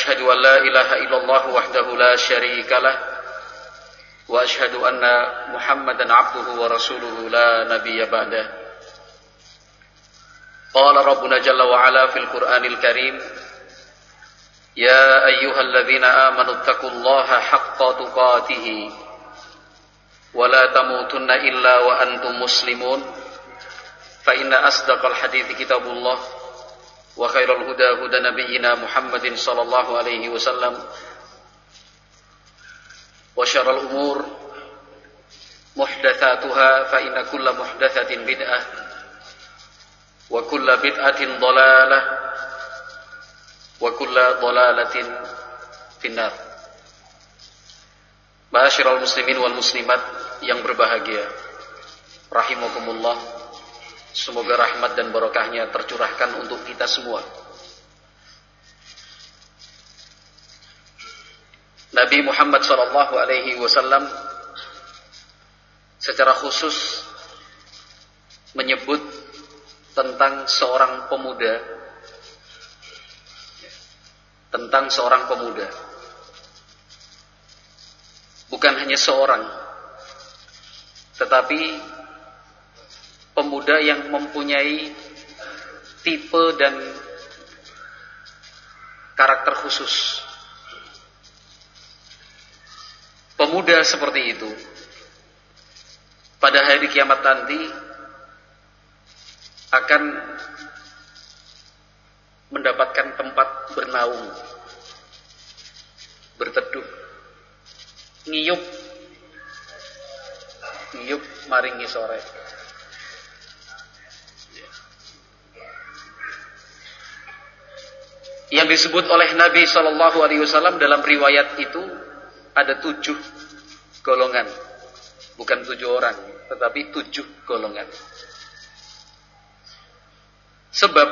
أشهد أن لا إله إلا الله وحده لا شريك له وأشهد أن محمدا عبده ورسوله لا نبي بعده. قال ربنا جل وعلا في القرآن الكريم يا أيها الذين آمنوا اتقوا الله حق تقاته ولا تموتن إلا وأنتم مسلمون. فإن أصدق الحديث كتاب الله. وخير الهدى هدى نبينا محمد صلى الله عليه وسلم وشر الأمور محدثاتها فإن كل محدثة بدعة وكل بدعة ضلالة وكل ضلالة في النار Ma'asyiral muslimin wal muslimat yang berbahagia rahimakumullah Semoga rahmat dan barokahnya tercurahkan untuk kita semua. Nabi Muhammad Shallallahu Alaihi Wasallam secara khusus menyebut tentang seorang pemuda, tentang seorang pemuda, bukan hanya seorang, tetapi pemuda yang mempunyai tipe dan karakter khusus. Pemuda seperti itu pada hari kiamat nanti akan mendapatkan tempat bernaung, berteduh, ngiyup, ngiyup maringi sore. Yang disebut oleh Nabi Shallallahu Alaihi Wasallam dalam riwayat itu ada tujuh golongan, bukan tujuh orang, tetapi tujuh golongan. Sebab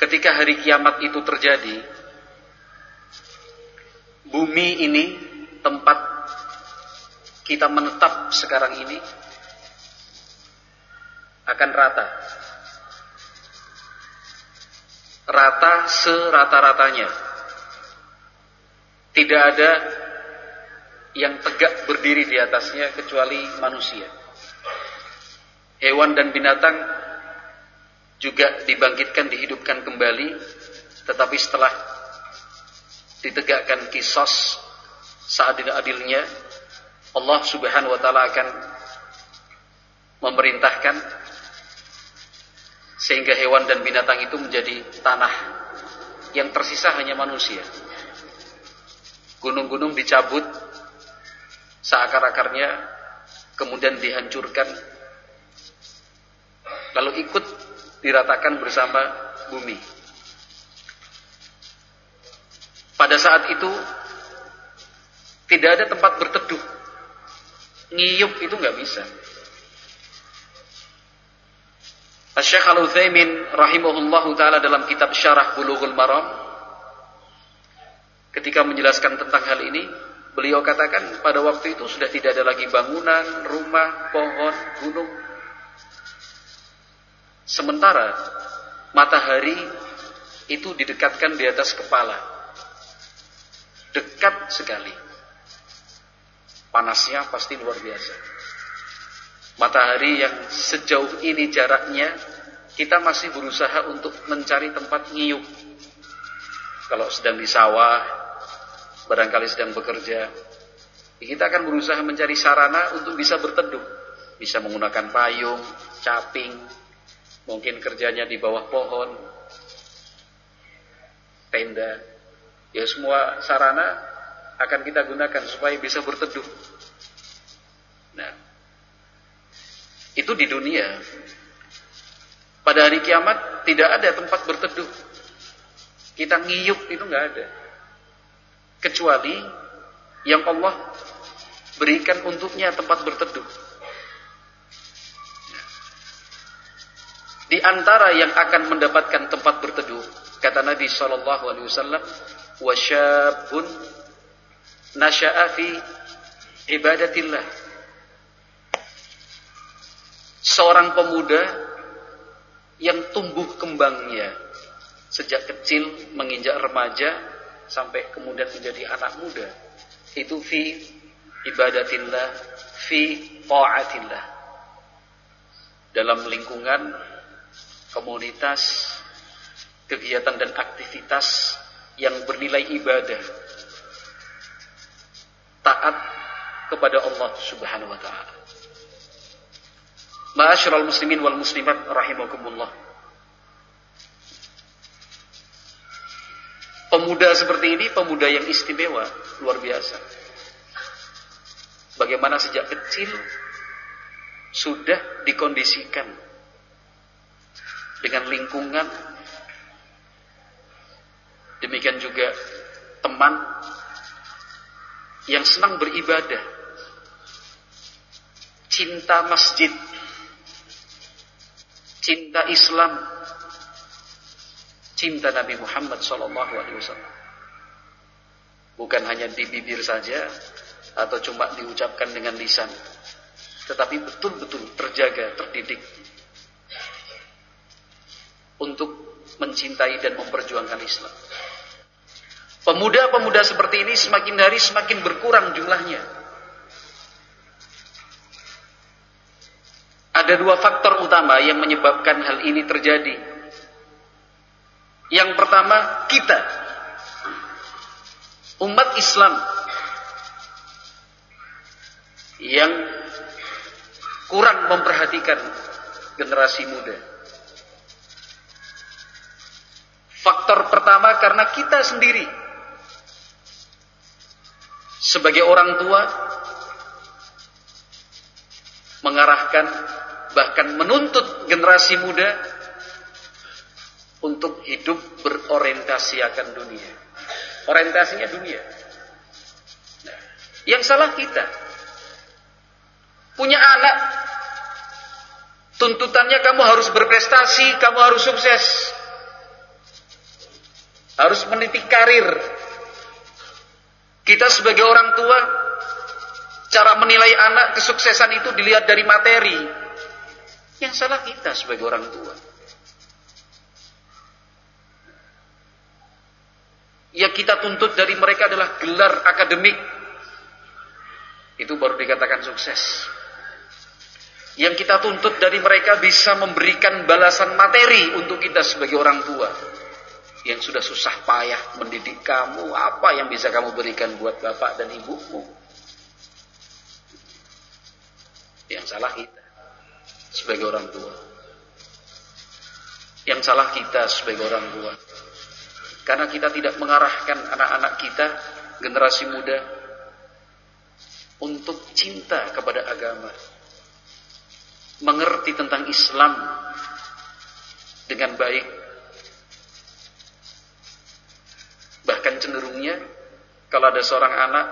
ketika hari kiamat itu terjadi, bumi ini tempat kita menetap sekarang ini akan rata rata serata-ratanya. Tidak ada yang tegak berdiri di atasnya kecuali manusia. Hewan dan binatang juga dibangkitkan, dihidupkan kembali, tetapi setelah ditegakkan kisos seadil-adilnya, Allah Subhanahu wa taala akan memerintahkan sehingga hewan dan binatang itu menjadi tanah yang tersisa hanya manusia. Gunung-gunung dicabut seakar-akarnya kemudian dihancurkan lalu ikut diratakan bersama bumi. Pada saat itu tidak ada tempat berteduh. Ngiyup itu nggak bisa. Syekh Al-Utsaimin rahimahullahu taala dalam kitab Syarah Bulughul Maram ketika menjelaskan tentang hal ini, beliau katakan pada waktu itu sudah tidak ada lagi bangunan, rumah, pohon, gunung. Sementara matahari itu didekatkan di atas kepala. Dekat sekali. Panasnya pasti luar biasa matahari yang sejauh ini jaraknya kita masih berusaha untuk mencari tempat ngiyuk kalau sedang di sawah barangkali sedang bekerja kita akan berusaha mencari sarana untuk bisa berteduh. Bisa menggunakan payung caping mungkin kerjanya di bawah pohon tenda. Ya semua sarana akan kita gunakan supaya bisa berteduh nah itu di dunia. Pada hari kiamat tidak ada tempat berteduh. Kita ngiyup itu nggak ada. Kecuali yang Allah berikan untuknya tempat berteduh. Di antara yang akan mendapatkan tempat berteduh, kata Nabi Shallallahu Alaihi Wasallam, wasyabun nasya'a fi ibadatillah. Seorang pemuda yang tumbuh kembangnya sejak kecil menginjak remaja sampai kemudian menjadi anak muda itu fi ibadatillah fi ta'atillah dalam lingkungan komunitas kegiatan dan aktivitas yang bernilai ibadah taat kepada Allah Subhanahu wa taala. Ma'asyiral muslimin wal muslimat rahimakumullah. Pemuda seperti ini pemuda yang istimewa, luar biasa. Bagaimana sejak kecil sudah dikondisikan dengan lingkungan demikian juga teman yang senang beribadah, cinta masjid, cinta Islam, cinta Nabi Muhammad Wasallam. Bukan hanya di bibir saja atau cuma diucapkan dengan lisan, tetapi betul-betul terjaga, terdidik untuk mencintai dan memperjuangkan Islam. Pemuda-pemuda seperti ini semakin hari semakin berkurang jumlahnya. Ada dua faktor utama yang menyebabkan hal ini terjadi. Yang pertama, kita. Umat Islam. Yang kurang memperhatikan generasi muda. Faktor pertama karena kita sendiri sebagai orang tua mengarahkan bahkan menuntut generasi muda untuk hidup berorientasi akan dunia. Orientasinya dunia. Yang salah kita. Punya anak, tuntutannya kamu harus berprestasi, kamu harus sukses. Harus meniti karir, kita sebagai orang tua, cara menilai anak kesuksesan itu dilihat dari materi. Yang salah kita sebagai orang tua. Yang kita tuntut dari mereka adalah gelar akademik. Itu baru dikatakan sukses. Yang kita tuntut dari mereka bisa memberikan balasan materi untuk kita sebagai orang tua yang sudah susah payah mendidik kamu, apa yang bisa kamu berikan buat bapak dan ibumu? Yang salah kita sebagai orang tua. Yang salah kita sebagai orang tua. Karena kita tidak mengarahkan anak-anak kita, generasi muda, untuk cinta kepada agama. Mengerti tentang Islam dengan baik Bahkan cenderungnya kalau ada seorang anak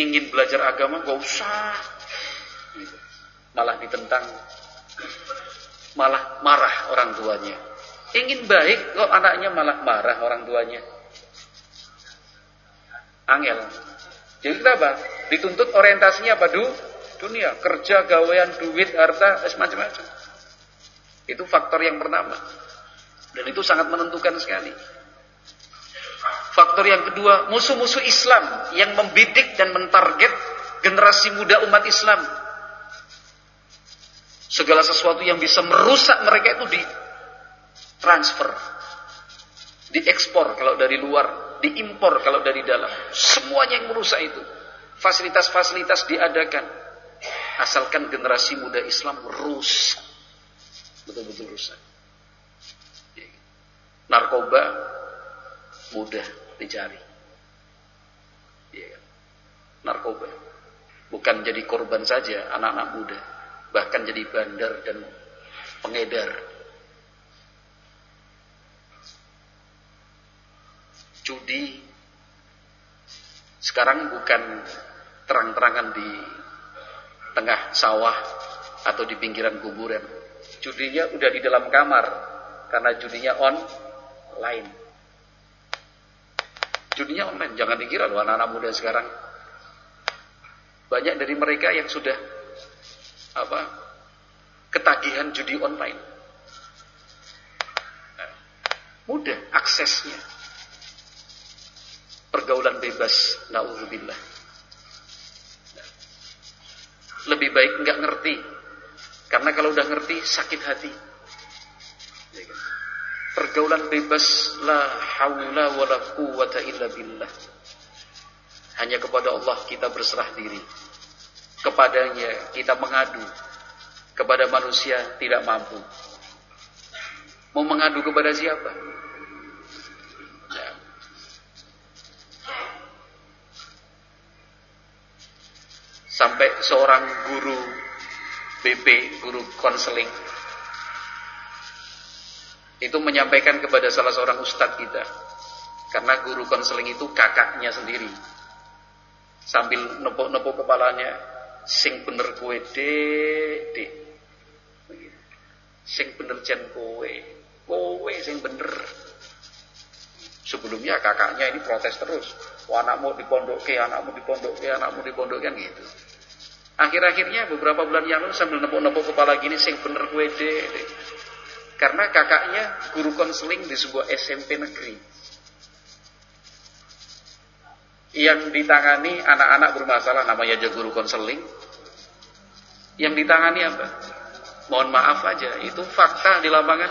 ingin belajar agama gak usah. Gitu. Malah ditentang. Malah marah orang tuanya. Ingin baik kok anaknya malah marah orang tuanya. Angel. Jadi kenapa? Dituntut orientasinya apa? Du? Dunia. Kerja, gawean, duit, harta, semacam-macam. Itu faktor yang pertama. Dan itu sangat menentukan sekali. Faktor yang kedua, musuh-musuh Islam yang membidik dan mentarget generasi muda umat Islam. Segala sesuatu yang bisa merusak mereka itu di transfer, diekspor kalau dari luar, diimpor kalau dari dalam. Semuanya yang merusak itu. Fasilitas-fasilitas diadakan. Asalkan generasi muda Islam rusak. Betul-betul rusak. Narkoba mudah dicari. Ya? Narkoba. Bukan jadi korban saja anak-anak muda. Bahkan jadi bandar dan pengedar. judi sekarang bukan terang-terangan di tengah sawah atau di pinggiran kuburan. Judinya udah di dalam kamar karena judinya online. Judinya online, jangan dikira loh anak-anak muda sekarang. Banyak dari mereka yang sudah apa? Ketagihan judi online. Nah, mudah aksesnya. Pergaulan bebas naudzubillah. Lebih baik nggak ngerti. Karena kalau udah ngerti sakit hati. Ya kan? pergaulan bebas la haula wala quwata illa billah. Hanya kepada Allah kita berserah diri kepadanya kita mengadu kepada manusia tidak mampu mau mengadu kepada siapa Sampai seorang guru BP, guru konseling, itu menyampaikan kepada salah seorang ustadz kita. Karena guru konseling itu kakaknya sendiri. Sambil nepuk-nepuk kepalanya, sing bener kue dek, Sing bener jen kowe. Kowe sing bener. Sebelumnya kakaknya ini protes terus. Wah, anakmu di pondok ke, anakmu di pondok ke, anakmu di pondok kan gitu. Akhir-akhirnya beberapa bulan yang lalu sambil nepuk-nepuk kepala gini sing bener gue deh. Karena kakaknya guru konseling di sebuah SMP negeri. Yang ditangani anak-anak bermasalah namanya aja guru konseling. Yang ditangani apa? Mohon maaf aja, itu fakta di lapangan.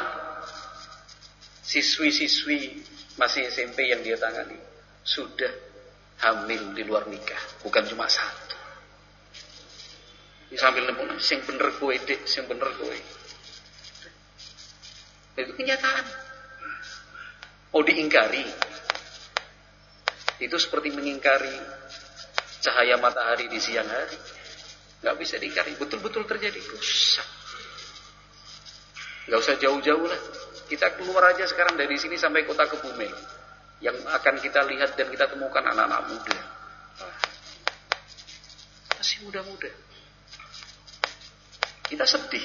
Siswi-siswi masih SMP yang dia tangani sudah hamil di luar nikah, bukan cuma satu sambil nemu sing bener kowe dik sing bener kowe itu kenyataan mau diingkari itu seperti mengingkari cahaya matahari di siang hari. Nggak bisa diingkari betul-betul terjadi. Rusak. Nggak usah jauh-jauh lah. Kita keluar aja sekarang dari sini sampai kota Kebumen. Yang akan kita lihat dan kita temukan anak-anak muda. Masih muda-muda. Kita sedih.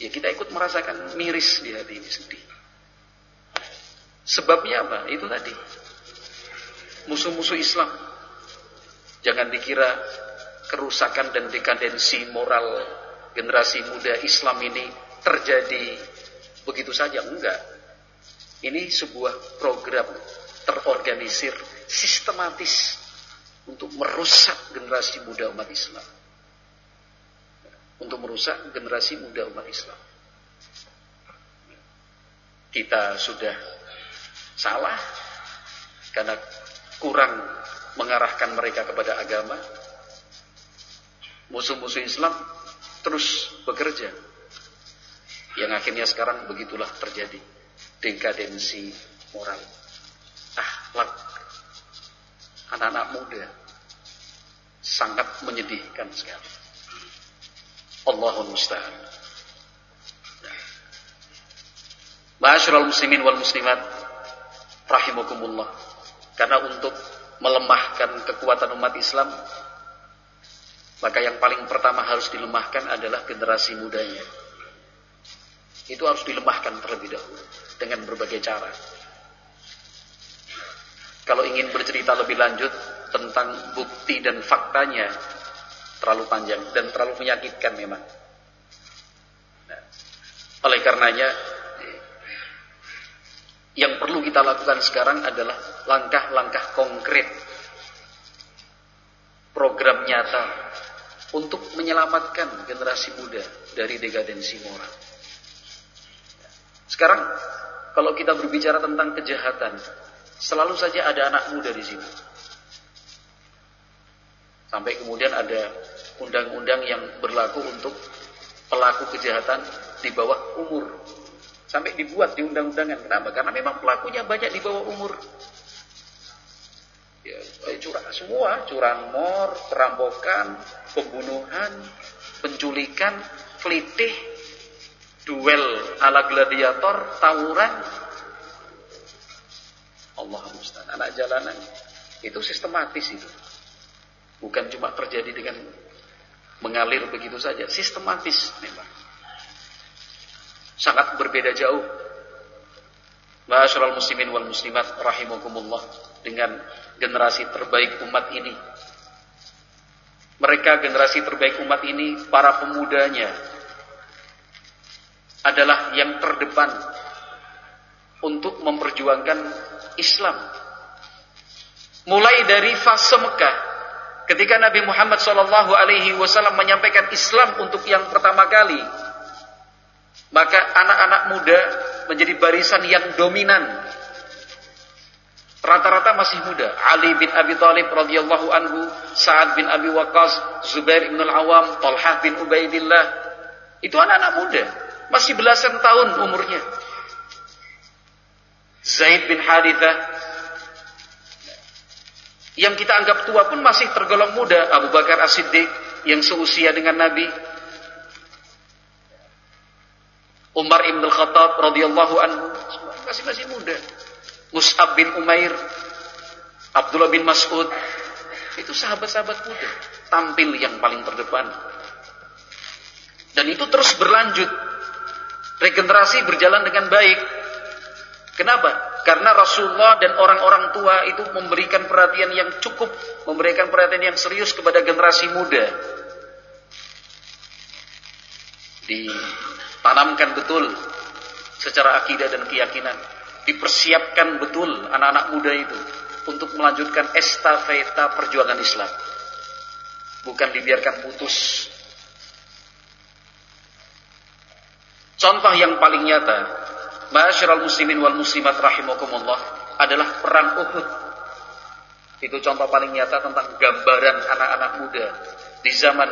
Ya kita ikut merasakan miris di hati ini sedih. Sebabnya apa? Itu tadi. Musuh-musuh Islam. Jangan dikira kerusakan dan dekadensi moral generasi muda Islam ini terjadi begitu saja. Enggak. Ini sebuah program terorganisir, sistematis untuk merusak generasi muda umat Islam untuk merusak generasi muda umat Islam. Kita sudah salah karena kurang mengarahkan mereka kepada agama. Musuh-musuh Islam terus bekerja. Yang akhirnya sekarang begitulah terjadi dekadensi moral. Akhlak anak-anak muda sangat menyedihkan sekali. Allahul musta'an. Ma'asyiral muslimin wal muslimat rahimakumullah. Karena untuk melemahkan kekuatan umat Islam maka yang paling pertama harus dilemahkan adalah generasi mudanya. Itu harus dilemahkan terlebih dahulu dengan berbagai cara. Kalau ingin bercerita lebih lanjut tentang bukti dan faktanya terlalu panjang dan terlalu menyakitkan memang. Nah, oleh karenanya yang perlu kita lakukan sekarang adalah langkah-langkah konkret program nyata untuk menyelamatkan generasi muda dari dekadensi moral. Sekarang kalau kita berbicara tentang kejahatan, selalu saja ada anak muda di sini. Sampai kemudian ada undang-undang yang berlaku untuk pelaku kejahatan di bawah umur. Sampai dibuat di undang-undangan. Kenapa? Karena memang pelakunya banyak di bawah umur. Ya, curang semua, curanmor, perampokan, pembunuhan, penculikan, flitih, duel ala gladiator, tawuran, Allah musta'an. Anak jalanan itu sistematis itu. Bukan cuma terjadi dengan mengalir begitu saja, sistematis memang. Sangat berbeda jauh. Ma'asyiral muslimin wal muslimat rahimakumullah dengan generasi terbaik umat ini. Mereka generasi terbaik umat ini, para pemudanya adalah yang terdepan untuk memperjuangkan Islam. Mulai dari fase Mekah, ketika Nabi Muhammad SAW menyampaikan Islam untuk yang pertama kali, maka anak-anak muda menjadi barisan yang dominan. Rata-rata masih muda. Ali bin Abi Thalib radhiyallahu anhu, Sa'ad bin Abi Waqqas, Zubair bin Al-Awam, Talhah bin Ubaidillah. Itu anak-anak muda, masih belasan tahun umurnya. Zaid bin Harithah yang kita anggap tua pun masih tergolong muda Abu Bakar As-Siddiq yang seusia dengan Nabi Umar ibn Khattab radhiyallahu anhu masih masih muda Mus'ab bin Umair Abdullah bin Mas'ud itu sahabat-sahabat muda tampil yang paling terdepan dan itu terus berlanjut regenerasi berjalan dengan baik Kenapa? Karena Rasulullah dan orang-orang tua itu memberikan perhatian yang cukup, memberikan perhatian yang serius kepada generasi muda. Ditanamkan betul secara akidah dan keyakinan. Dipersiapkan betul anak-anak muda itu untuk melanjutkan estafeta perjuangan Islam. Bukan dibiarkan putus. Contoh yang paling nyata Ma'asyiral muslimin wal muslimat rahimakumullah adalah perang Uhud. Itu contoh paling nyata tentang gambaran anak-anak muda di zaman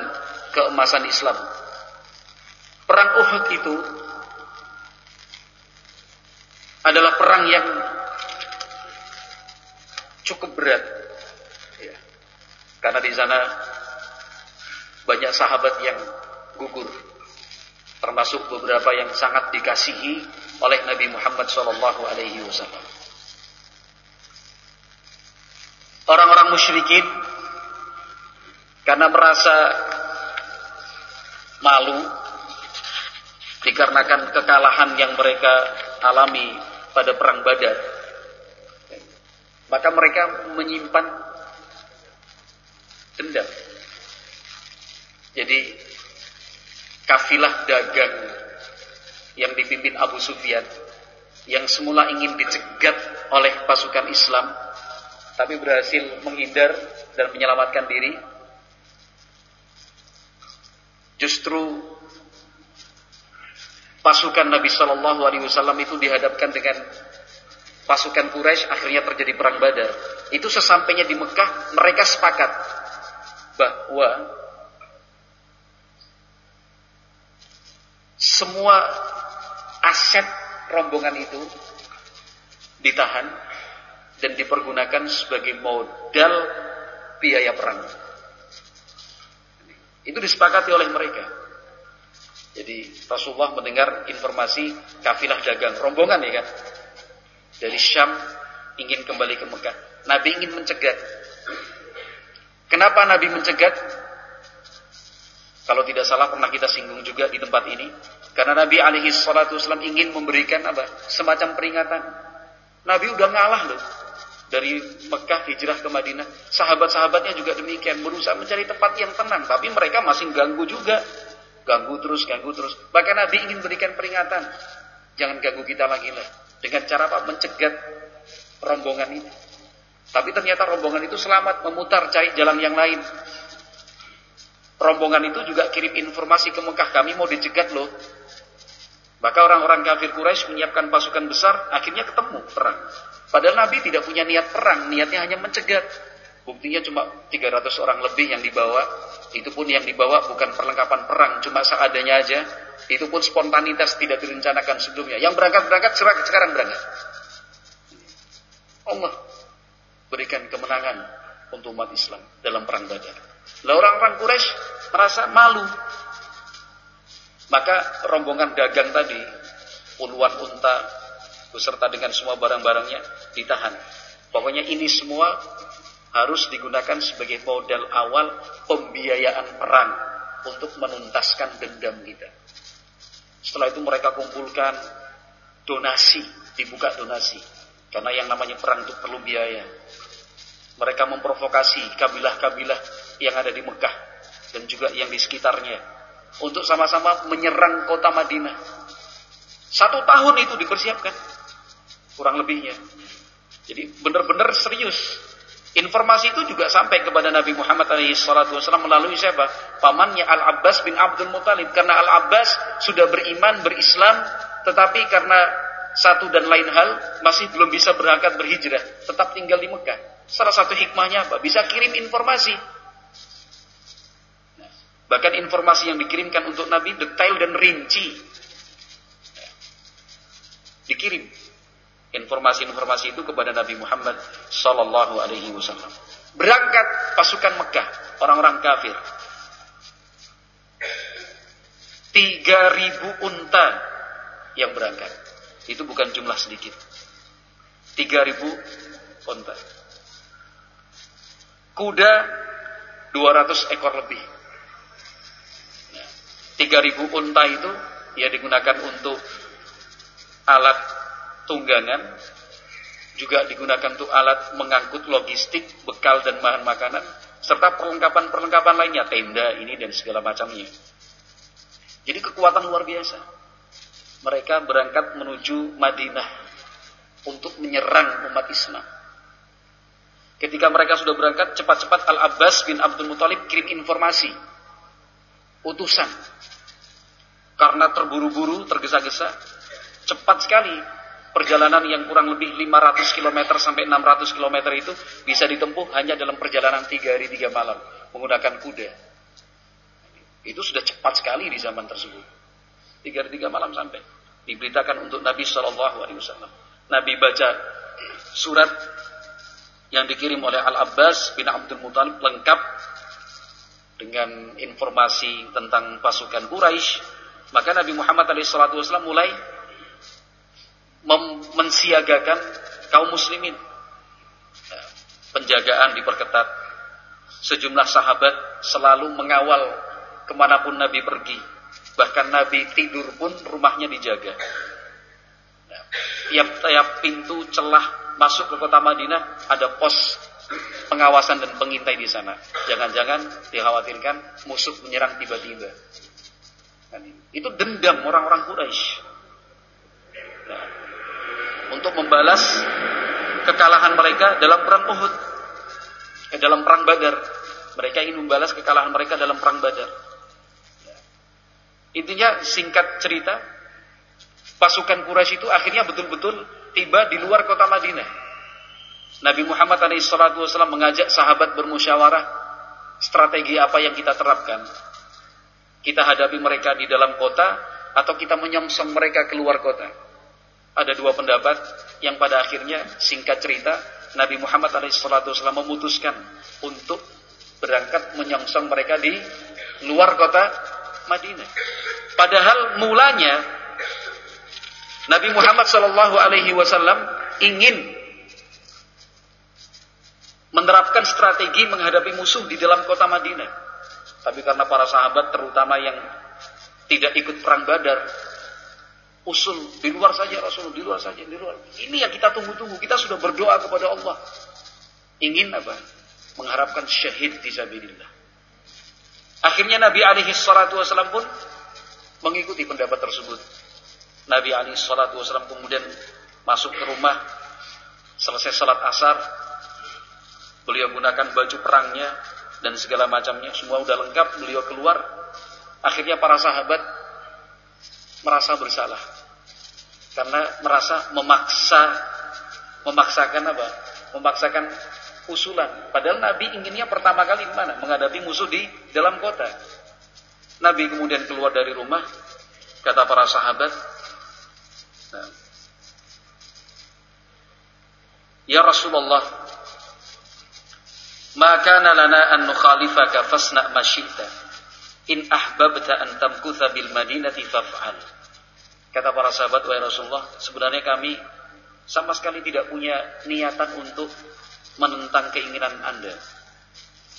keemasan Islam. Perang Uhud itu adalah perang yang cukup berat. Ya. Karena di sana banyak sahabat yang gugur termasuk beberapa yang sangat dikasihi oleh Nabi Muhammad Wasallam. Orang-orang musyrikin karena merasa malu dikarenakan kekalahan yang mereka alami pada perang Badar, maka mereka menyimpan dendam. Jadi kafilah dagang yang dipimpin Abu Sufyan yang semula ingin dicegat oleh pasukan Islam tapi berhasil menghindar dan menyelamatkan diri justru pasukan Nabi Shallallahu Alaihi Wasallam itu dihadapkan dengan pasukan Quraisy akhirnya terjadi perang Badar itu sesampainya di Mekah mereka sepakat bahwa semua aset rombongan itu ditahan dan dipergunakan sebagai modal biaya perang. Itu disepakati oleh mereka. Jadi Rasulullah mendengar informasi kafilah dagang rombongan ya kan dari Syam ingin kembali ke Mekah. Nabi ingin mencegat. Kenapa Nabi mencegat? Kalau tidak salah pernah kita singgung juga di tempat ini. Karena Nabi alaihi salatu wasallam ingin memberikan apa? Semacam peringatan. Nabi udah ngalah loh. Dari Mekah hijrah ke Madinah. Sahabat-sahabatnya juga demikian. Berusaha mencari tempat yang tenang. Tapi mereka masih ganggu juga. Ganggu terus, ganggu terus. Bahkan Nabi ingin berikan peringatan. Jangan ganggu kita lagi lah. Dengan cara apa? Mencegat rombongan ini. Tapi ternyata rombongan itu selamat memutar cari jalan yang lain rombongan itu juga kirim informasi ke Mekah, kami mau dicegat loh. Maka orang-orang kafir Quraisy menyiapkan pasukan besar, akhirnya ketemu perang. Padahal Nabi tidak punya niat perang, niatnya hanya mencegat. Buktinya cuma 300 orang lebih yang dibawa. Itu pun yang dibawa bukan perlengkapan perang, cuma seadanya aja. Itu pun spontanitas tidak direncanakan sebelumnya. Yang berangkat-berangkat sekarang berangkat. Allah berikan kemenangan untuk umat Islam dalam perang Badar. Lah orang-orang Quraisy merasa malu. Maka rombongan dagang tadi, puluhan unta, beserta dengan semua barang-barangnya ditahan. Pokoknya ini semua harus digunakan sebagai modal awal pembiayaan perang untuk menuntaskan dendam kita. Setelah itu mereka kumpulkan donasi, dibuka donasi. Karena yang namanya perang itu perlu biaya. Mereka memprovokasi kabilah-kabilah yang ada di Mekah dan juga yang di sekitarnya untuk sama-sama menyerang kota Madinah. Satu tahun itu dipersiapkan, kurang lebihnya. Jadi benar-benar serius. Informasi itu juga sampai kepada Nabi Muhammad SAW melalui siapa? Pamannya Al-Abbas bin Abdul Muthalib. Karena Al-Abbas sudah beriman, berislam, tetapi karena satu dan lain hal masih belum bisa berangkat berhijrah. Tetap tinggal di Mekah. Salah satu hikmahnya apa? Bisa kirim informasi. Bahkan informasi yang dikirimkan untuk Nabi detail dan rinci. Dikirim informasi-informasi itu kepada Nabi Muhammad sallallahu alaihi wasallam. Berangkat pasukan Mekah, orang-orang kafir. 3000 unta yang berangkat. Itu bukan jumlah sedikit. 3000 unta. Kuda 200 ekor lebih. 3000 unta itu ya digunakan untuk alat tunggangan juga digunakan untuk alat mengangkut logistik, bekal dan bahan makanan serta perlengkapan-perlengkapan lainnya, tenda ini dan segala macamnya. Jadi kekuatan luar biasa. Mereka berangkat menuju Madinah untuk menyerang umat Islam. Ketika mereka sudah berangkat, cepat-cepat Al-Abbas bin Abdul Muthalib kirim informasi. Utusan. Karena terburu-buru, tergesa-gesa, cepat sekali perjalanan yang kurang lebih 500 km sampai 600 km itu bisa ditempuh hanya dalam perjalanan 3 hari 3 malam menggunakan kuda. Itu sudah cepat sekali di zaman tersebut. 3 hari 3 malam sampai. Diberitakan untuk Nabi Shallallahu Alaihi Wasallam. Nabi baca surat yang dikirim oleh Al Abbas bin Abdul Muthalib lengkap dengan informasi tentang pasukan Quraisy. Maka Nabi Muhammad SAW mulai mensiagakan kaum muslimin. Ya, penjagaan diperketat. Sejumlah sahabat selalu mengawal ke mana pun Nabi pergi. Bahkan Nabi tidur pun rumahnya dijaga. Ya, tiap-tiap pintu celah masuk ke kota Madinah ada pos pengawasan dan pengintai di sana. Jangan-jangan dikhawatirkan musuh menyerang tiba-tiba. Itu dendam orang-orang Quraisy. Nah, untuk membalas kekalahan mereka dalam perang Uhud, eh, dalam perang Badar. Mereka ingin membalas kekalahan mereka dalam perang Badar. Intinya singkat cerita, pasukan Quraisy itu akhirnya betul-betul tiba di luar kota Madinah. Nabi Muhammad SAW mengajak sahabat bermusyawarah strategi apa yang kita terapkan. Kita hadapi mereka di dalam kota atau kita menyongsong mereka keluar kota ada dua pendapat yang pada akhirnya singkat cerita Nabi Muhammad SAW memutuskan untuk berangkat menyongsong mereka di luar kota Madinah. Padahal mulanya Nabi Muhammad SAW ingin menerapkan strategi menghadapi musuh di dalam kota Madinah. Tapi karena para sahabat terutama yang tidak ikut perang Badar usul di luar saja Rasulullah di luar saja di luar. Ini yang kita tunggu-tunggu. Kita sudah berdoa kepada Allah. Ingin apa? Mengharapkan syahid di sabilillah. Akhirnya Nabi alaihi salatu wasallam pun mengikuti pendapat tersebut. Nabi alaihi salatu wasallam kemudian masuk ke rumah selesai salat asar. Beliau gunakan baju perangnya dan segala macamnya. Semua udah lengkap beliau keluar. Akhirnya para sahabat merasa bersalah karena merasa memaksa memaksakan apa? Memaksakan usulan. Padahal Nabi inginnya pertama kali mana? Menghadapi musuh di dalam kota. Nabi kemudian keluar dari rumah, kata para sahabat, nah, Ya Rasulullah, maka lana an nukhalifaka fasna ma In ahbabta an tamkutha bil madinati faf'al. Kata para sahabat, wahai Rasulullah, sebenarnya kami sama sekali tidak punya niatan untuk menentang keinginan Anda.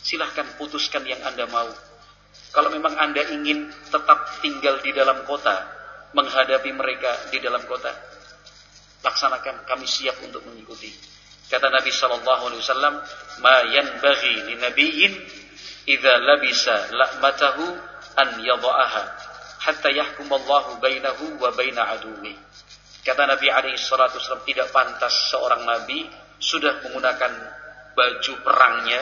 Silahkan putuskan yang Anda mau. Kalau memang Anda ingin tetap tinggal di dalam kota, menghadapi mereka di dalam kota, laksanakan. Kami siap untuk mengikuti. Kata Nabi Shallallahu Alaihi Wasallam, "Ma yanbaghi li nabiyyin idza labisa la'matahu an yadha'aha hatta yahkum Allahu bainahu wa baina aduwi." Kata Nabi alaihi salatu wasallam tidak pantas seorang nabi sudah menggunakan baju perangnya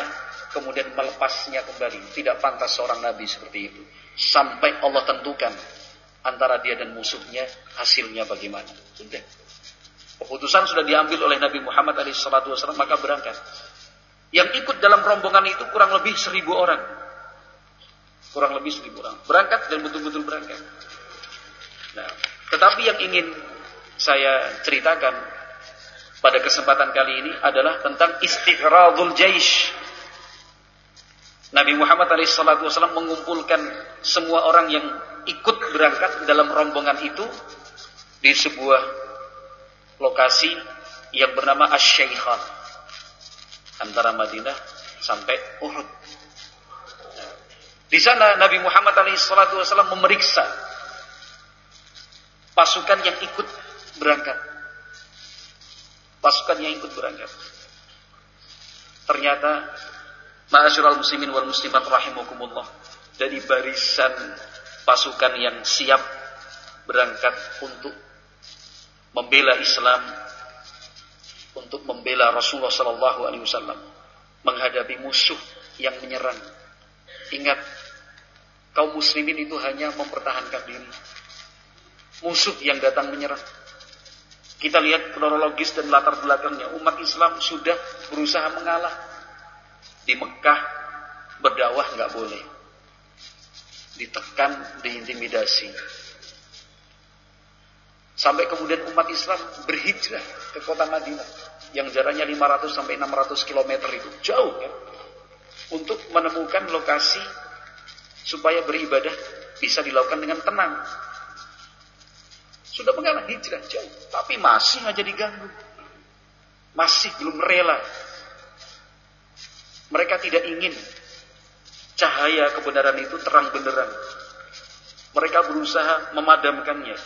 kemudian melepasnya kembali. Tidak pantas seorang nabi seperti itu. Sampai Allah tentukan antara dia dan musuhnya hasilnya bagaimana. Sudah. Keputusan sudah diambil oleh Nabi Muhammad SAW, maka berangkat. Yang ikut dalam rombongan itu kurang lebih seribu orang. Kurang lebih seribu orang. Berangkat dan betul-betul berangkat. Nah, tetapi yang ingin saya ceritakan pada kesempatan kali ini adalah tentang istighradul jaish. Nabi Muhammad SAW mengumpulkan semua orang yang ikut berangkat dalam rombongan itu di sebuah lokasi yang bernama Asy-Syaikhan antara Madinah sampai Uhud. Di sana Nabi Muhammad SAW memeriksa pasukan yang ikut berangkat. Pasukan yang ikut berangkat. Ternyata Ma'asyiral muslimin wal muslimat rahimakumullah dari barisan pasukan yang siap berangkat untuk membela Islam, untuk membela Rasulullah Sallallahu Alaihi Wasallam, menghadapi musuh yang menyerang. Ingat, kaum muslimin itu hanya mempertahankan diri. Musuh yang datang menyerang. Kita lihat kronologis dan latar belakangnya. Umat Islam sudah berusaha mengalah di Mekah berdakwah nggak boleh. Ditekan, diintimidasi. Sampai kemudian umat Islam berhijrah ke kota Madinah yang jaraknya 500 sampai 600 km itu jauh kan untuk menemukan lokasi supaya beribadah bisa dilakukan dengan tenang. Sudah mengalah hijrah jauh, tapi masih aja diganggu. Masih belum rela mereka tidak ingin cahaya kebenaran itu terang benderang. Mereka berusaha memadamkannya.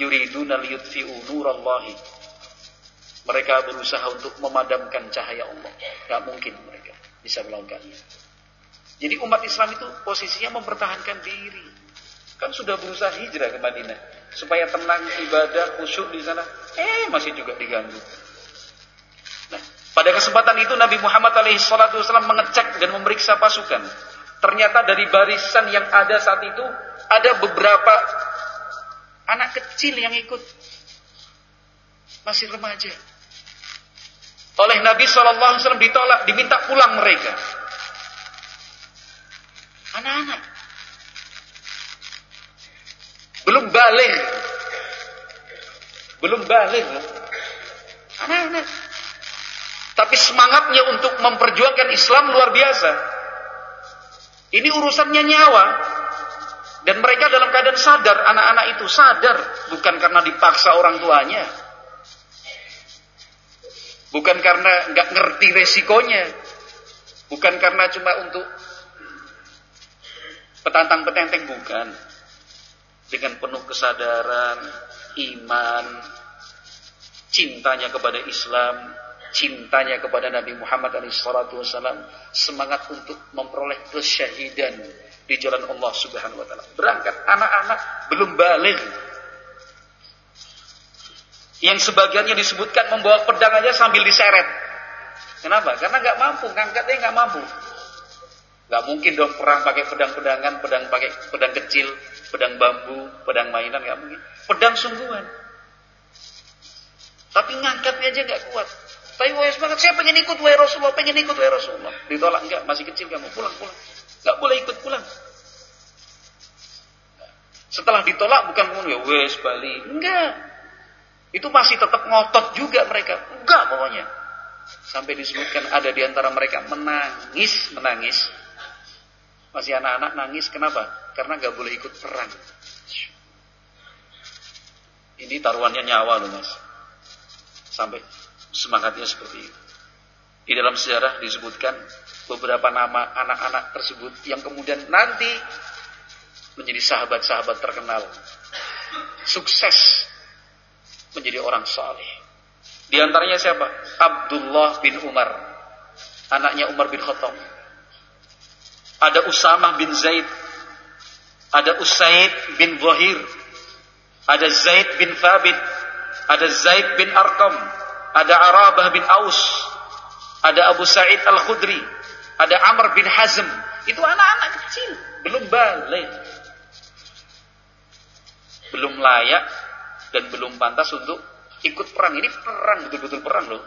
Yuriduna liyutfi'u nurallahi. Mereka berusaha untuk memadamkan cahaya Allah. Gak mungkin mereka bisa melakukannya. Jadi umat Islam itu posisinya mempertahankan diri. Kan sudah berusaha hijrah ke Madinah. Supaya tenang ibadah, khusyuk di sana. Eh, masih juga diganggu. Pada kesempatan itu Nabi Muhammad SAW mengecek dan memeriksa pasukan. Ternyata dari barisan yang ada saat itu ada beberapa anak kecil yang ikut. Masih remaja. Oleh Nabi SAW ditolak, diminta pulang mereka. Anak-anak. Belum balik. Belum balik. Anak-anak. Tapi semangatnya untuk memperjuangkan Islam luar biasa. Ini urusannya nyawa. Dan mereka dalam keadaan sadar, anak-anak itu sadar. Bukan karena dipaksa orang tuanya. Bukan karena nggak ngerti resikonya. Bukan karena cuma untuk petantang petenteng bukan. Dengan penuh kesadaran, iman, cintanya kepada Islam, cintanya kepada Nabi Muhammad SAW, semangat untuk memperoleh kesyahidan di jalan Allah Subhanahu wa taala. Berangkat anak-anak belum balik. Yang sebagiannya disebutkan membawa pedang aja sambil diseret. Kenapa? Karena nggak mampu, ngangkatnya nggak mampu. Nggak mungkin dong perang pakai pedang-pedangan, pedang pakai pedang kecil, pedang bambu, pedang mainan nggak mungkin. Pedang sungguhan. Tapi ngangkatnya aja nggak kuat. Tapi wahai semangat, saya pengen ikut wahai Rasulullah, pengen ikut wahai Rasulullah. Ditolak enggak, masih kecil kamu, pulang, pulang. Enggak boleh ikut pulang. Setelah ditolak bukan kemudian, ya wes Bali. Enggak. Itu masih tetap ngotot juga mereka. Enggak pokoknya. Sampai disebutkan ada di antara mereka menangis, menangis. Masih anak-anak nangis, kenapa? Karena enggak boleh ikut perang. Ini taruhannya nyawa loh mas. Sampai semangatnya seperti itu. Di dalam sejarah disebutkan beberapa nama anak-anak tersebut yang kemudian nanti menjadi sahabat-sahabat terkenal. Sukses menjadi orang saleh. Di antaranya siapa? Abdullah bin Umar. Anaknya Umar bin Khattab. Ada Usamah bin Zaid. Ada Usaid bin Zahir. Ada Zaid bin Thabit. Ada Zaid bin Arqam. Ada Arabah bin Aus. Ada Abu Sa'id Al-Khudri. Ada Amr bin Hazm. Itu anak-anak kecil. Belum balik. Belum layak dan belum pantas untuk ikut perang. Ini perang, betul-betul perang loh.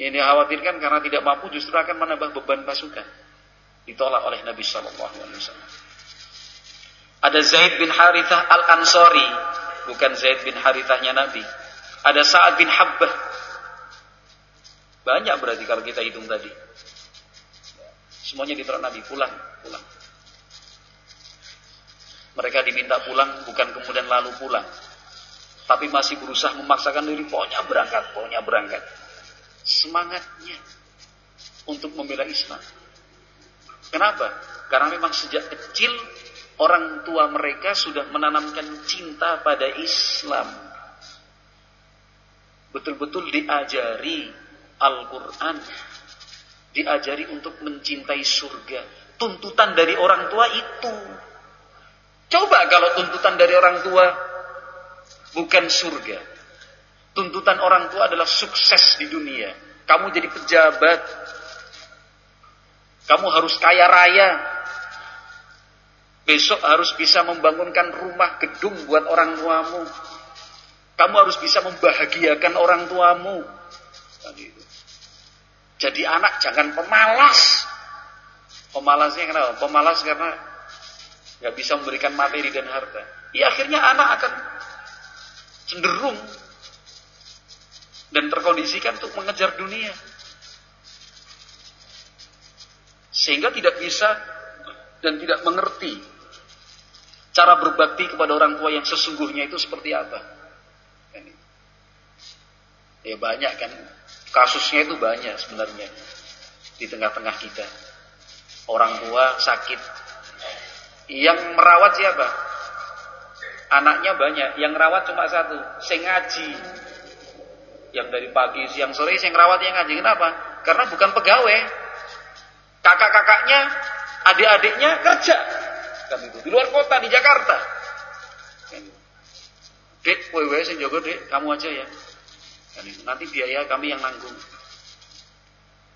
Ini khawatirkan karena tidak mampu justru akan menambah beban pasukan. Ditolak oleh Nabi Shallallahu Alaihi Wasallam. Ada Zaid bin Harithah al Ansori, bukan Zaid bin Harithahnya Nabi. Ada Sa'ad bin Habbah. Banyak berarti kalau kita hitung tadi. Semuanya ditolak Nabi, pulang, pulang. Mereka diminta pulang, bukan kemudian lalu pulang tapi masih berusaha memaksakan diri, pokoknya berangkat, pokoknya berangkat. Semangatnya untuk membela Islam. Kenapa? Karena memang sejak kecil orang tua mereka sudah menanamkan cinta pada Islam. Betul-betul diajari Al-Quran. Diajari untuk mencintai surga. Tuntutan dari orang tua itu. Coba kalau tuntutan dari orang tua bukan surga. Tuntutan orang tua adalah sukses di dunia. Kamu jadi pejabat. Kamu harus kaya raya. Besok harus bisa membangunkan rumah gedung buat orang tuamu. Kamu harus bisa membahagiakan orang tuamu. Jadi anak jangan pemalas. Pemalasnya kenapa? Pemalas karena nggak bisa memberikan materi dan harta. Ya akhirnya anak akan cenderung dan terkondisikan untuk mengejar dunia. Sehingga tidak bisa dan tidak mengerti cara berbakti kepada orang tua yang sesungguhnya itu seperti apa. Ya banyak kan, kasusnya itu banyak sebenarnya di tengah-tengah kita. Orang tua sakit, yang merawat siapa? Anaknya banyak, yang rawat cuma satu, sing ngaji. Yang dari pagi, siang, sore, sing rawat yang ngaji. Kenapa? Karena bukan pegawai. Kakak-kakaknya, adik-adiknya kerja. Kan. Di luar kota, di Jakarta. Dek, wewe sing jago dek, kamu aja ya. Kan itu. Nanti biaya kami yang nanggung.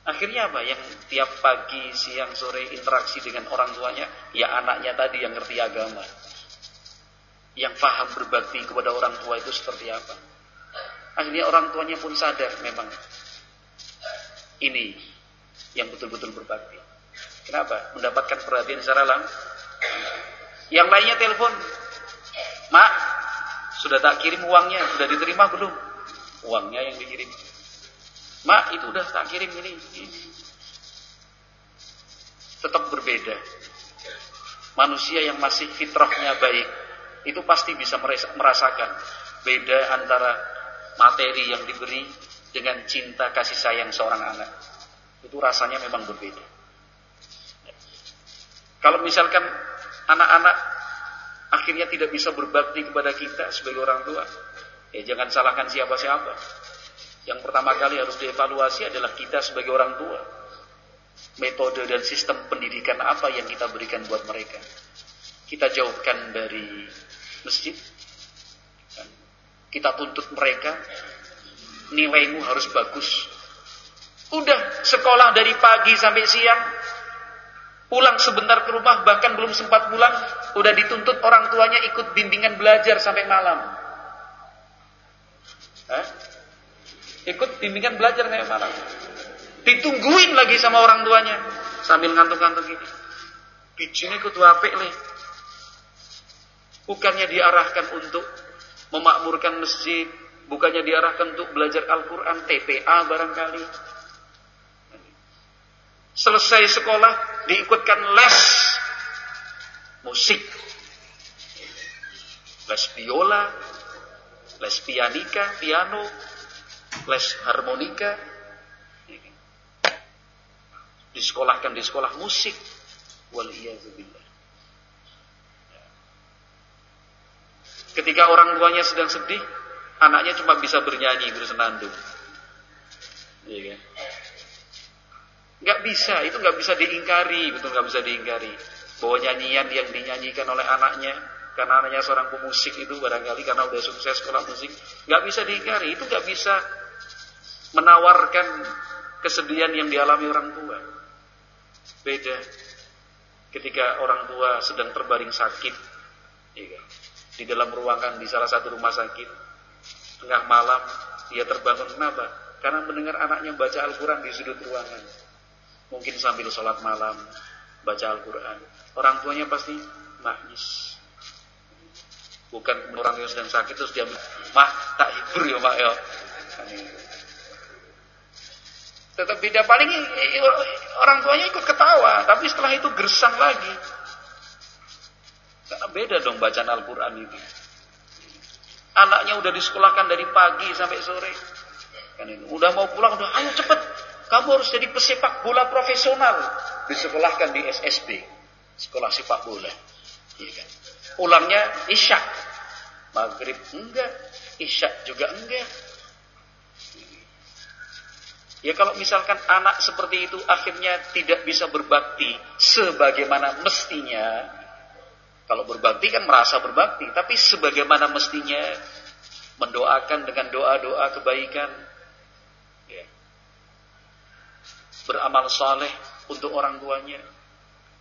Akhirnya apa? Yang tiap pagi, siang, sore interaksi dengan orang tuanya, ya anaknya tadi yang ngerti agama yang paham berbakti kepada orang tua itu seperti apa. Akhirnya orang tuanya pun sadar memang ini yang betul-betul berbakti. Kenapa? Mendapatkan perhatian secara langsung. Yang lainnya telepon, Mak, sudah tak kirim uangnya, sudah diterima belum? Uangnya yang dikirim. Mak, itu udah tak kirim ini. Tetap berbeda. Manusia yang masih fitrahnya baik, itu pasti bisa merasakan beda antara materi yang diberi dengan cinta kasih sayang seorang anak. Itu rasanya memang berbeda. Kalau misalkan anak-anak akhirnya tidak bisa berbakti kepada kita sebagai orang tua, ya jangan salahkan siapa-siapa. Yang pertama kali harus dievaluasi adalah kita sebagai orang tua. Metode dan sistem pendidikan apa yang kita berikan buat mereka. Kita jauhkan dari masjid. kita tuntut mereka, nilaimu harus bagus. Udah sekolah dari pagi sampai siang, pulang sebentar ke rumah, bahkan belum sempat pulang, udah dituntut orang tuanya ikut bimbingan belajar sampai malam. Hah? Ikut bimbingan belajar sampai malam. Ditungguin lagi sama orang tuanya sambil ngantuk-ngantuk gini. Bijine kudu apik le. Bukannya diarahkan untuk memakmurkan masjid, bukannya diarahkan untuk belajar Al-Quran, TPA barangkali. Selesai sekolah, diikutkan les musik, les biola, les pianika, piano, les harmonika, disekolahkan di sekolah musik, wal Ketika orang tuanya sedang sedih, anaknya cuma bisa bernyanyi, bersenandung. Iya kan? Gak bisa, itu gak bisa diingkari, betul gak bisa diingkari. Bahwa nyanyian yang dinyanyikan oleh anaknya, karena anaknya seorang pemusik itu barangkali karena udah sukses sekolah musik, gak bisa diingkari, itu gak bisa menawarkan kesedihan yang dialami orang tua. Beda ketika orang tua sedang terbaring sakit, iya kan? Di dalam ruangan di salah satu rumah sakit. Tengah malam dia terbangun kenapa? Karena mendengar anaknya baca Al-Quran di sudut ruangan. Mungkin sambil sholat malam baca Al-Quran. Orang tuanya pasti nangis. Bukan orang yang sedang sakit terus dia mah tak hibur ya mak ya. Tetap beda paling orang tuanya ikut ketawa, tapi setelah itu gersang lagi. Beda dong bacaan Al-Quran itu. Anaknya udah disekolahkan dari pagi sampai sore. Kan itu. Udah mau pulang, udah ayo cepet. Kamu harus jadi pesepak bola profesional. Disekolahkan di SSB. Sekolah sepak bola. Iya kan? Pulangnya isya. Maghrib enggak. Isya juga enggak. Ya kalau misalkan anak seperti itu akhirnya tidak bisa berbakti sebagaimana mestinya, kalau berbakti kan merasa berbakti, tapi sebagaimana mestinya mendoakan dengan doa-doa kebaikan, ya. beramal saleh untuk orang tuanya.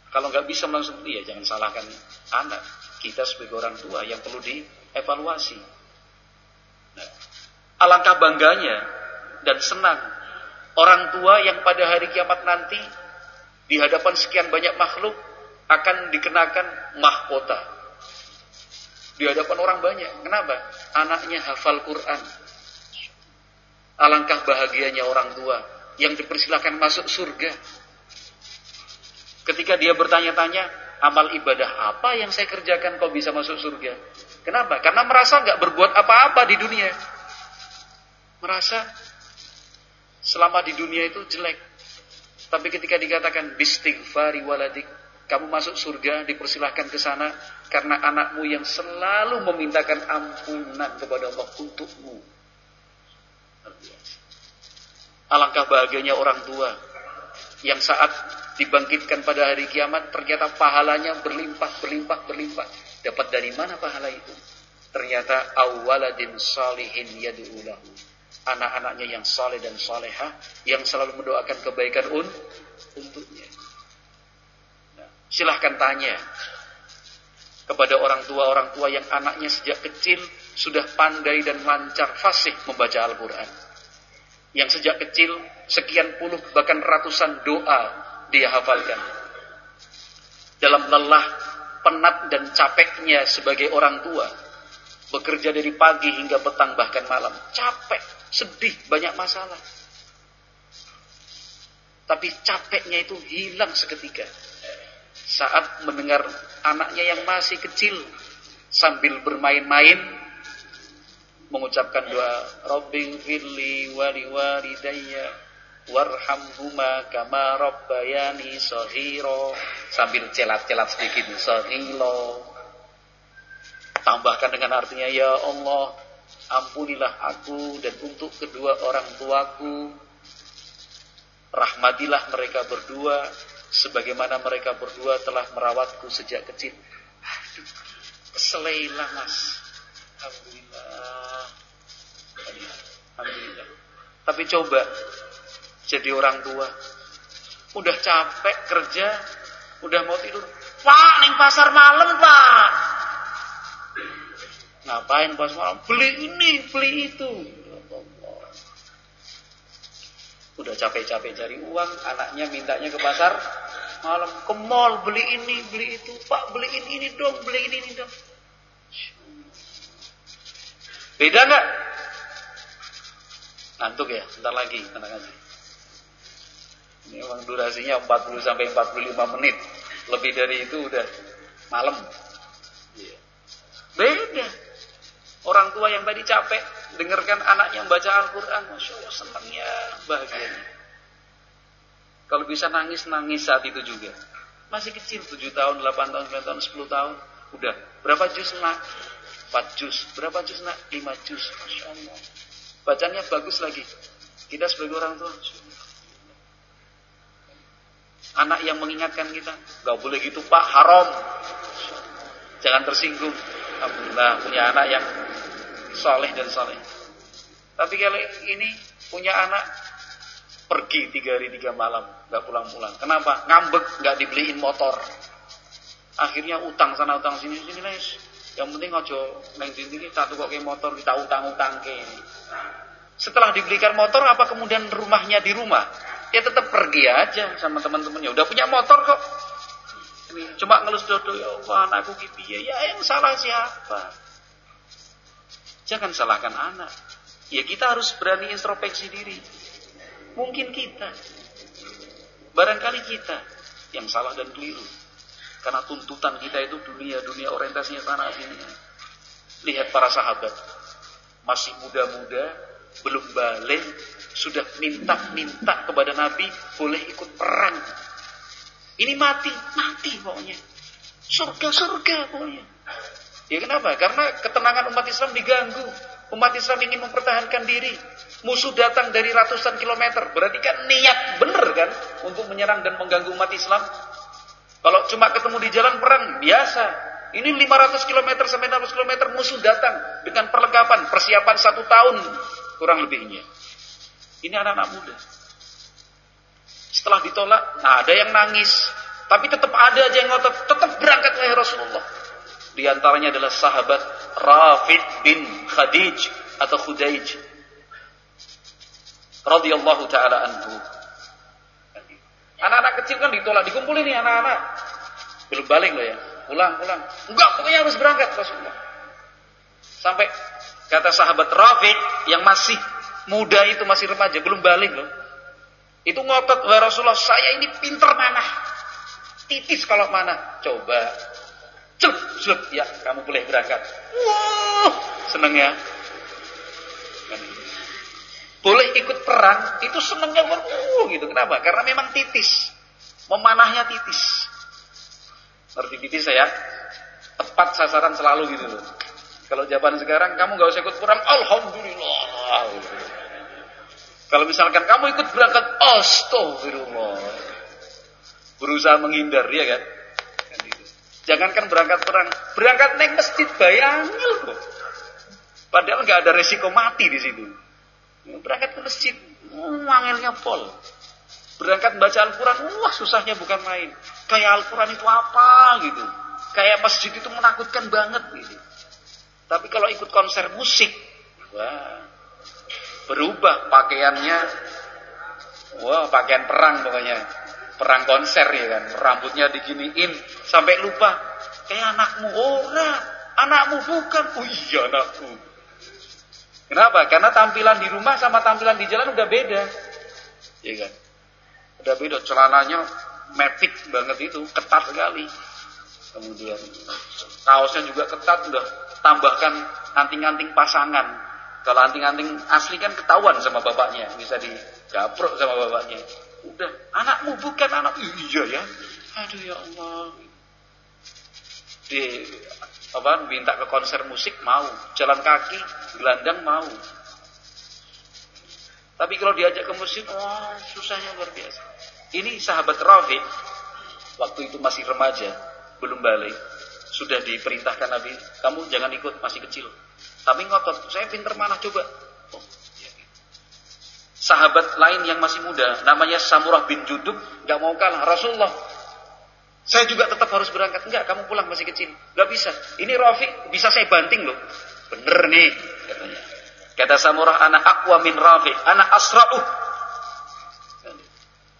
Kalau nggak bisa langsung ya jangan salahkan anak. Kita sebagai orang tua yang perlu dievaluasi. Nah, alangkah bangganya dan senang orang tua yang pada hari kiamat nanti di hadapan sekian banyak makhluk akan dikenakan mahkota di hadapan orang banyak. Kenapa? Anaknya hafal Quran. Alangkah bahagianya orang tua yang dipersilakan masuk surga. Ketika dia bertanya-tanya, amal ibadah apa yang saya kerjakan kok bisa masuk surga? Kenapa? Karena merasa nggak berbuat apa-apa di dunia. Merasa selama di dunia itu jelek. Tapi ketika dikatakan bistighfari waladik, kamu masuk surga, dipersilahkan ke sana karena anakmu yang selalu memintakan ampunan kepada Allah untukmu. Alangkah bahagianya orang tua yang saat dibangkitkan pada hari kiamat ternyata pahalanya berlimpah, berlimpah, berlimpah. Dapat dari mana pahala itu? Ternyata awaladin salihin yadu'ulahu. Anak-anaknya yang saleh dan salehah yang selalu mendoakan kebaikan un untuknya. Silahkan tanya kepada orang tua-orang tua yang anaknya sejak kecil sudah pandai dan lancar fasih membaca Al-Quran. Yang sejak kecil sekian puluh bahkan ratusan doa dia hafalkan. Dalam lelah, penat dan capeknya sebagai orang tua. Bekerja dari pagi hingga petang bahkan malam. Capek, sedih, banyak masalah. Tapi capeknya itu hilang seketika saat mendengar anaknya yang masih kecil sambil bermain-main mengucapkan doa Rabbi firli wali walidayya warhamhuma kama rabbayani sahiro sambil celat-celat sedikit sahilo tambahkan dengan artinya ya Allah ampunilah aku dan untuk kedua orang tuaku rahmatilah mereka berdua sebagaimana mereka berdua telah merawatku sejak kecil. Aduh, selailah mas. Alhamdulillah. Alhamdulillah. Tapi coba jadi orang tua. Udah capek kerja, udah mau tidur. Pak, ning pasar malam, Pak. Ngapain pas malam? Beli ini, beli itu. Udah capek-capek cari uang, anaknya mintanya ke pasar, malam ke mall beli ini beli itu. Pak beliin ini dong beliin ini dong. Beda nggak? Ngantuk ya? Sebentar lagi tenang aja ini memang durasinya 40 sampai 45 menit. Lebih dari itu udah malam. Iya. beda. Orang tua yang tadi capek dengarkan anaknya membaca Al-Quran, masya Allah senangnya, bahagianya. Kalau bisa nangis nangis saat itu juga. Masih kecil, 7 tahun, 8 tahun, 9 tahun, 10 tahun. Udah, berapa juz nak? 4 juz. Berapa juz nak? 5 juz. Masya Allah. Bacanya bagus lagi. Kita sebagai orang tua, anak yang mengingatkan kita, gak boleh gitu pak, haram. Jangan tersinggung. Alhamdulillah punya anak yang soleh dan soleh. Tapi kalau ini punya anak pergi tiga hari tiga malam gak pulang-pulang. Kenapa? Ngambek gak dibeliin motor. Akhirnya utang sana utang sini sini nes. Yang penting ojo neng sini satu kok motor kita utang-utang ke. Setelah dibelikan motor apa kemudian rumahnya di rumah? Ya tetap pergi aja sama teman-temannya. Udah punya motor kok. Ini cuma ngelus dodo ya Allah anakku ya. Ya yang salah siapa? Jangan salahkan anak. Ya kita harus berani introspeksi diri. Mungkin kita. Barangkali kita yang salah dan keliru. Karena tuntutan kita itu dunia, dunia orientasinya tanah sini. Lihat para sahabat. Masih muda-muda, belum balik, sudah minta-minta kepada Nabi boleh ikut perang. Ini mati, mati pokoknya. Surga-surga pokoknya. Ya kenapa? Karena ketenangan umat Islam diganggu. Umat Islam ingin mempertahankan diri. Musuh datang dari ratusan kilometer. Berarti kan niat benar kan untuk menyerang dan mengganggu umat Islam. Kalau cuma ketemu di jalan perang biasa. Ini 500 km sampai 600 km musuh datang dengan perlengkapan, persiapan satu tahun kurang lebihnya. Ini anak-anak muda. Setelah ditolak, nah ada yang nangis. Tapi tetap ada aja yang ngotot, tetap berangkat wahai Rasulullah. Di antaranya adalah sahabat Rafid bin Khadij atau Khudaij. Radiyallahu ta'ala anhu. Anak-anak kecil kan ditolak, dikumpulin nih anak-anak. Belum balik loh ya. Pulang, pulang. Enggak, pokoknya harus berangkat Rasulullah. Sampai kata sahabat Rafid yang masih muda itu masih remaja, belum balik loh. Itu ngotot, Rasulullah, saya ini pinter mana? Titis kalau mana? Coba. Celup, celup, ya kamu boleh berangkat. Wah, seneng ya. Boleh ikut perang, itu senengnya uh, gitu. Kenapa? Karena memang titis. Memanahnya titis. Seperti titis saya, tepat sasaran selalu gitu loh. Kalau zaman sekarang kamu gak usah ikut perang, alhamdulillah. Kalau misalkan kamu ikut berangkat, astagfirullah. Berusaha menghindar, ya kan? Jangankan berangkat perang, berangkat naik masjid bayangil kok. Padahal nggak ada resiko mati di situ. Berangkat ke masjid, wangelnya pol. Berangkat baca Al-Quran, wah susahnya bukan main. Kayak Al-Quran itu apa gitu. Kayak masjid itu menakutkan banget gitu. Tapi kalau ikut konser musik, wah berubah pakaiannya. Wah, pakaian perang pokoknya. Perang konser ya kan. Rambutnya diginiin sampai lupa. Kayak anakmu. Oh, nah, anakmu bukan. Oh iya anakku. Kenapa? Karena tampilan di rumah sama tampilan di jalan udah beda. Iya kan? Udah beda celananya mepit banget itu, ketat sekali. Kemudian kaosnya juga ketat udah tambahkan anting-anting pasangan. Kalau anting-anting asli kan ketahuan sama bapaknya, bisa digaprok sama bapaknya. Udah, anakmu bukan anak. Iya ya. Aduh ya Allah. Di apa minta ke konser musik mau, jalan kaki, gelandang mau. Tapi kalau diajak ke musik, wah susahnya luar biasa. Ini sahabat Rafi, waktu itu masih remaja, belum balik sudah diperintahkan Nabi, kamu jangan ikut, masih kecil. Tapi ngotot, saya pinter mana coba. Sahabat lain yang masih muda, namanya Samurah bin Judub, gak mau kalah. Rasulullah, saya juga tetap harus berangkat. Enggak, kamu pulang masih kecil. Gak bisa. Ini Rafiq, bisa saya banting loh. Bener nih, katanya. Kata Samurah, anak akwa min Rafiq, anak asra'uh.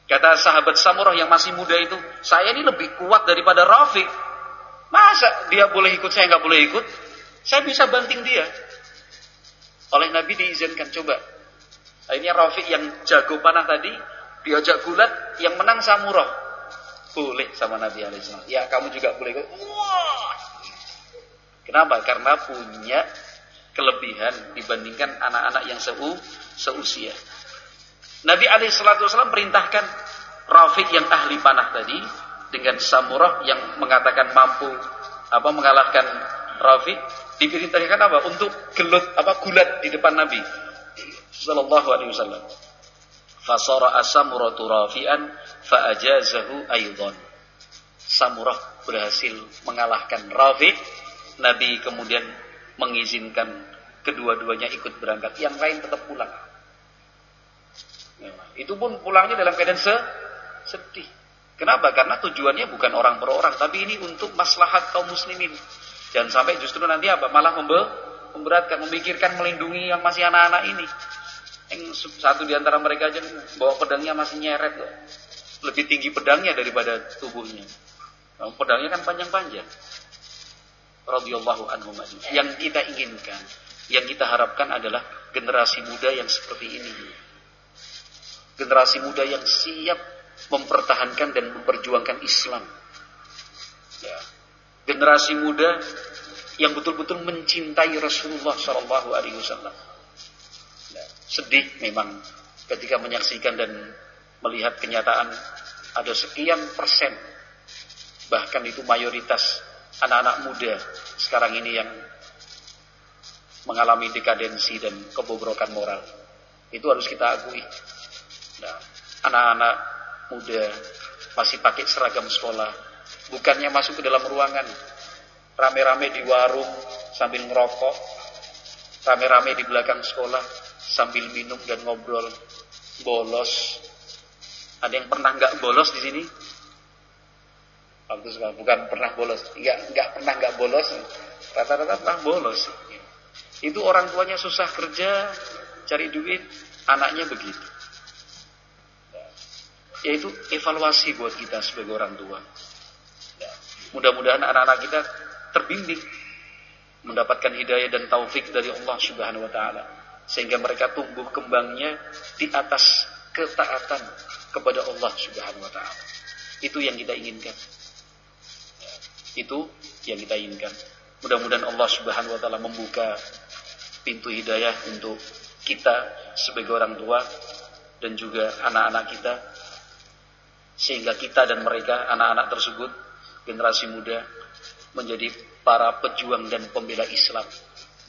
Kata sahabat Samurah yang masih muda itu, saya ini lebih kuat daripada Rafiq. Masa dia boleh ikut, saya nggak boleh ikut? Saya bisa banting dia. Oleh Nabi diizinkan coba. Akhirnya Rafiq yang jago panah tadi diajak gulat, yang menang Samurah. Boleh sama Nabi Alaihissalam. Ya kamu juga boleh. Wah. Kenapa? Karena punya kelebihan dibandingkan anak-anak yang seu seusia. Nabi Alaihissalam perintahkan Rafiq yang ahli panah tadi dengan Samurah yang mengatakan mampu apa mengalahkan Rafiq diperintahkan apa untuk gelut apa gulat di depan Nabi sallallahu alaihi wasallam. Fasara asamuratu rafi'an fa'ajazahu aydan. Samurah berhasil mengalahkan Rafiq. Nabi kemudian mengizinkan kedua-duanya ikut berangkat. Yang lain tetap pulang. Ya, itu pun pulangnya dalam keadaan se sedih. Kenapa? Karena tujuannya bukan orang per orang, tapi ini untuk maslahat kaum muslimin. Jangan sampai justru nanti apa? Malah memberatkan, memikirkan melindungi yang masih anak-anak ini. Yang satu di antara mereka aja bawa pedangnya masih nyeret loh. Lebih tinggi pedangnya daripada tubuhnya. Nah, pedangnya kan panjang-panjang. Radhiyallahu anhu Yang kita inginkan, yang kita harapkan adalah generasi muda yang seperti ini. Generasi muda yang siap mempertahankan dan memperjuangkan Islam. Ya. Generasi muda yang betul-betul mencintai Rasulullah Shallallahu Alaihi Wasallam sedih memang ketika menyaksikan dan melihat kenyataan ada sekian persen bahkan itu mayoritas anak-anak muda sekarang ini yang mengalami dekadensi dan kebobrokan moral. Itu harus kita akui. Nah, anak-anak muda masih pakai seragam sekolah bukannya masuk ke dalam ruangan. Rame-rame di warung sambil ngerokok rame-rame di belakang sekolah sambil minum dan ngobrol bolos. Ada yang pernah nggak bolos di sini? Bagus bukan pernah bolos. Nggak nggak pernah nggak bolos. Rata-rata pernah bolos. Itu orang tuanya susah kerja, cari duit, anaknya begitu. Yaitu evaluasi buat kita sebagai orang tua. Mudah-mudahan anak-anak kita terbimbing mendapatkan hidayah dan taufik dari Allah Subhanahu wa taala sehingga mereka tumbuh kembangnya di atas ketaatan kepada Allah Subhanahu wa taala. Itu yang kita inginkan. Itu yang kita inginkan. Mudah-mudahan Allah Subhanahu wa taala membuka pintu hidayah untuk kita sebagai orang tua dan juga anak-anak kita sehingga kita dan mereka anak-anak tersebut generasi muda menjadi para pejuang dan pembela Islam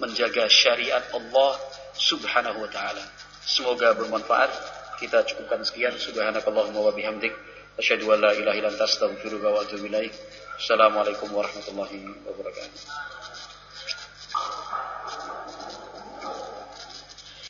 menjaga syariat Allah subhanahu wa ta'ala. Semoga bermanfaat. Kita cukupkan sekian. Subhanakallahumma wa bihamdik. Asyadu an la ilaha ilan tastagfiruka wa atubu ilaih. Assalamualaikum warahmatullahi wabarakatuh.